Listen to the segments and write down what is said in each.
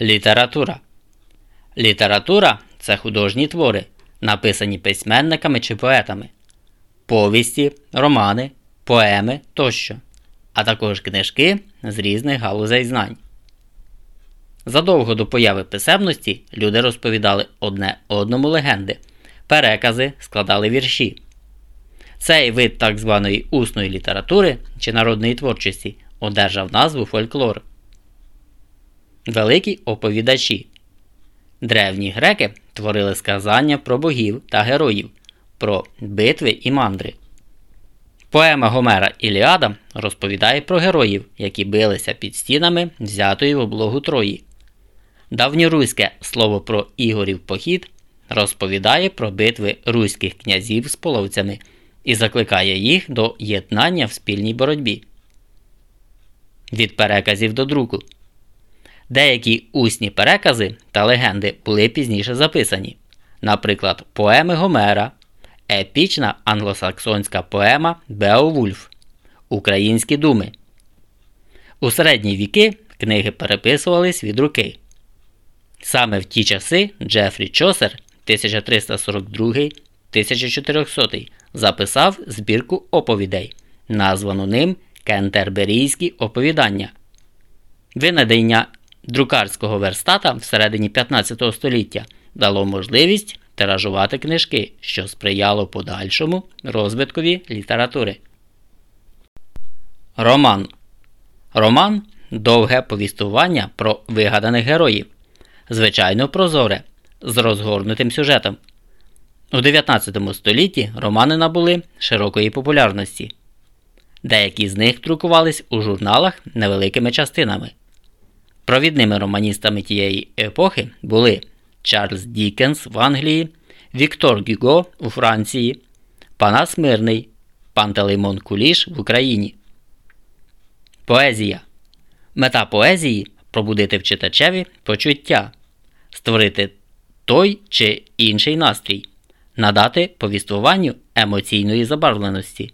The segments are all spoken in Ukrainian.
Література. Література це художні твори, написані письменниками чи поетами, повісті, романи, поеми тощо, а також книжки з різних галузей знань. Задовго до появи писемності люди розповідали одне одному легенди, перекази складали вірші. Цей вид так званої усної літератури чи народної творчості одержав назву фольклор. Великі оповідачі. Древні греки творили сказання про богів та героїв, про битви і мандри. Поема Гомера Іліада розповідає про героїв, які билися під стінами взятої в облогу Трої. Давньоруське слово про Ігорів похід розповідає про битви руських князів з половцями і закликає їх до єднання в спільній боротьбі. Від переказів до друку. Деякі усні перекази та легенди були пізніше записані, наприклад, поеми Гомера, епічна англосаксонська поема Беовульф, Українські думи. У середні віки книги переписувались від руки. Саме в ті часи Джефрі Чосер 1342 1400 записав збірку оповідей, названу ним Кентерберійські оповідання. Винайдення друкарського верстата всередині 15 століття дало можливість тиражувати книжки, що сприяло подальшому розвиткові літератури. Роман Роман довге повістування про вигаданих героїв, звичайно прозоре, з розгорнутим сюжетом. У 19 столітті романи набули широкої популярності. Деякі з них друкувались у журналах невеликими частинами. Провідними романістами тієї епохи були Чарльз Дікенс в Англії, Віктор Гюго у Франції, Панас Мирний, Пантелеймон Куліш в Україні. Поезія. Мета поезії пробудити в читачеві почуття, створити той чи інший настрій, надати повіствуванню емоційної забарвленості.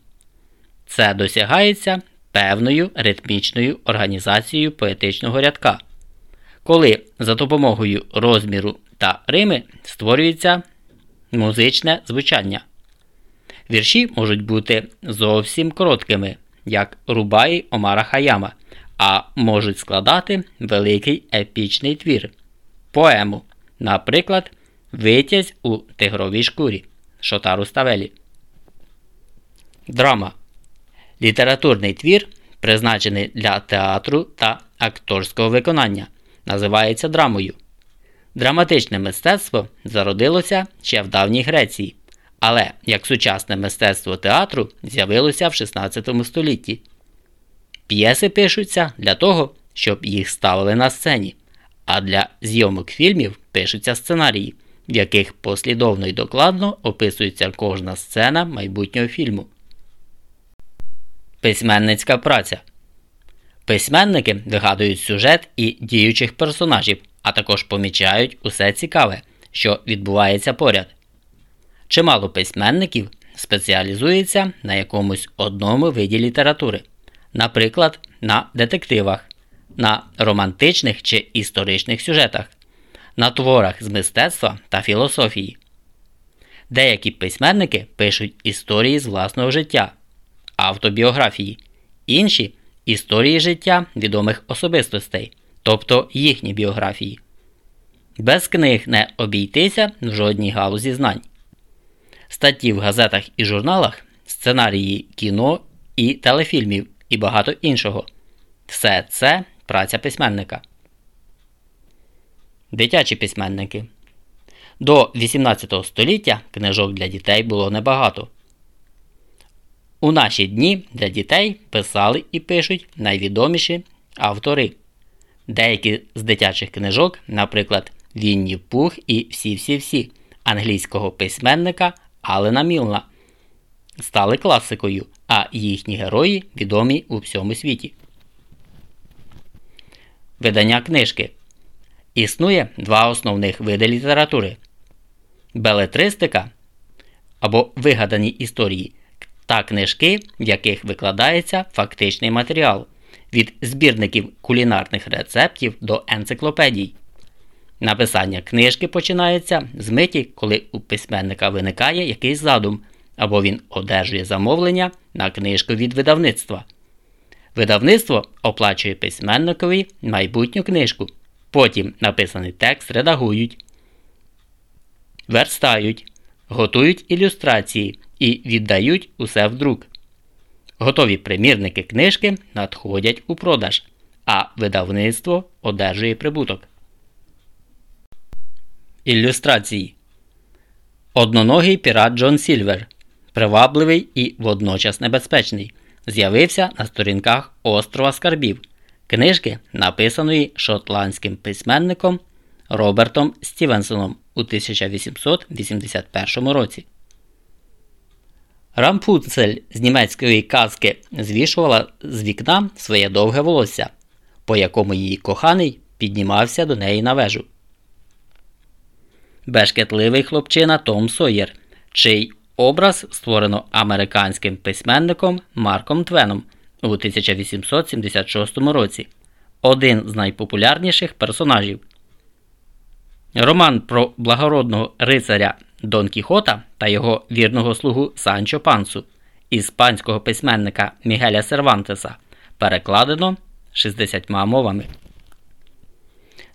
Це досягається певною ритмічною організацією поетичного рядка, коли за допомогою розміру та рими створюється музичне звучання. Вірші можуть бути зовсім короткими, як Рубаї Омара Хаяма, а можуть складати великий епічний твір, поему, наприклад, Витязь у тигровій шкурі Шотару Ставелі. Драма Літературний твір, призначений для театру та акторського виконання, називається драмою. Драматичне мистецтво зародилося ще в давній Греції, але як сучасне мистецтво театру з'явилося в 16 столітті. П'єси пишуться для того, щоб їх ставили на сцені, а для зйомок фільмів пишуться сценарії, в яких послідовно і докладно описується кожна сцена майбутнього фільму. Письменницька праця. Письменники вигадують сюжет і діючих персонажів, а також помічають усе цікаве, що відбувається поряд. Чимало письменників спеціалізується на якомусь одному виді літератури, наприклад, на детективах, на романтичних чи історичних сюжетах, на творах з мистецтва та філософії. Деякі письменники пишуть історії з власного життя автобіографії, інші історії життя відомих особистостей, тобто їхні біографії. Без книг не обійтися в жодній галузі знань. Статті в газетах і журналах, сценарії кіно і телефільмів і багато іншого. Все це праця письменника. Дитячі письменники. До 18 століття книжок для дітей було небагато. У наші дні для дітей писали і пишуть найвідоміші автори. Деякі з дитячих книжок, наприклад, Вінні Пух і всі-всі-всі англійського письменника Алена Мілна, стали класикою, а їхні герої відомі у всьому світі. Видання книжки Існує два основних види літератури белетристика або вигадані історії та книжки, в яких викладається фактичний матеріал від збірників кулінарних рецептів до енциклопедій. Написання книжки починається з миті, коли у письменника виникає якийсь задум, або він одержує замовлення на книжку від видавництва. Видавництво оплачує письменникові майбутню книжку. Потім написаний текст редагують, верстають, готують ілюстрації і віддають усе в друк. Готові примірники книжки надходять у продаж, а видавництво одержує прибуток. Ілюстрації Одноногий пірат Джон Сільвер, привабливий і водночас небезпечний, з'явився на сторінках Острова Скарбів, книжки, написаної шотландським письменником Робертом Стівенсоном у 1881 році. Рапунцель з німецької казки звішувала з вікна своє довге волосся, по якому її коханий піднімався до неї на вежу. Бешкетливий хлопчина Том Сойєр, чий образ створено американським письменником Марком Твеном у 1876 році. Один з найпопулярніших персонажів. Роман про благородного рицаря Дон Кіхота та його вірного слугу Санчо Пансу іспанського письменника Мігеля Сервантеса перекладено 60 мовами.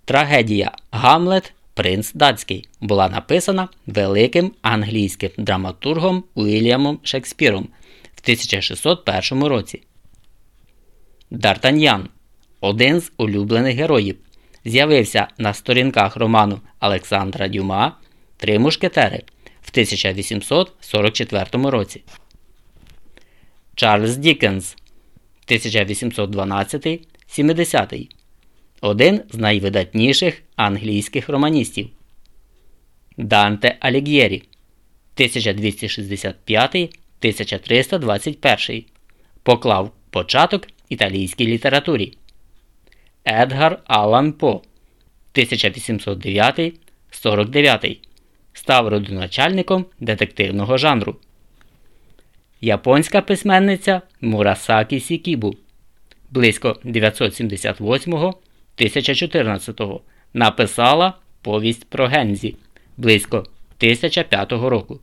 Трагедія Гамлет Принц Датський була написана великим англійським драматургом Уільямом Шекспіром в 1601 році. Д'Артаньян один з улюблених героїв, з'явився на сторінках роману Олександра Дюма Три мушкетери в 1844 році. Чарльз Дікенс 1812 70 один з найвидатніших англійських романістів. Данте Алігєрі 1265 1321 поклав початок італійській літературі. Едгар Аллан По 1809 49 став родоначальником детективного жанру. Японська письменниця Мурасакі Сікібу близько 978-1014 написала повість про Гензі близько 1005 року.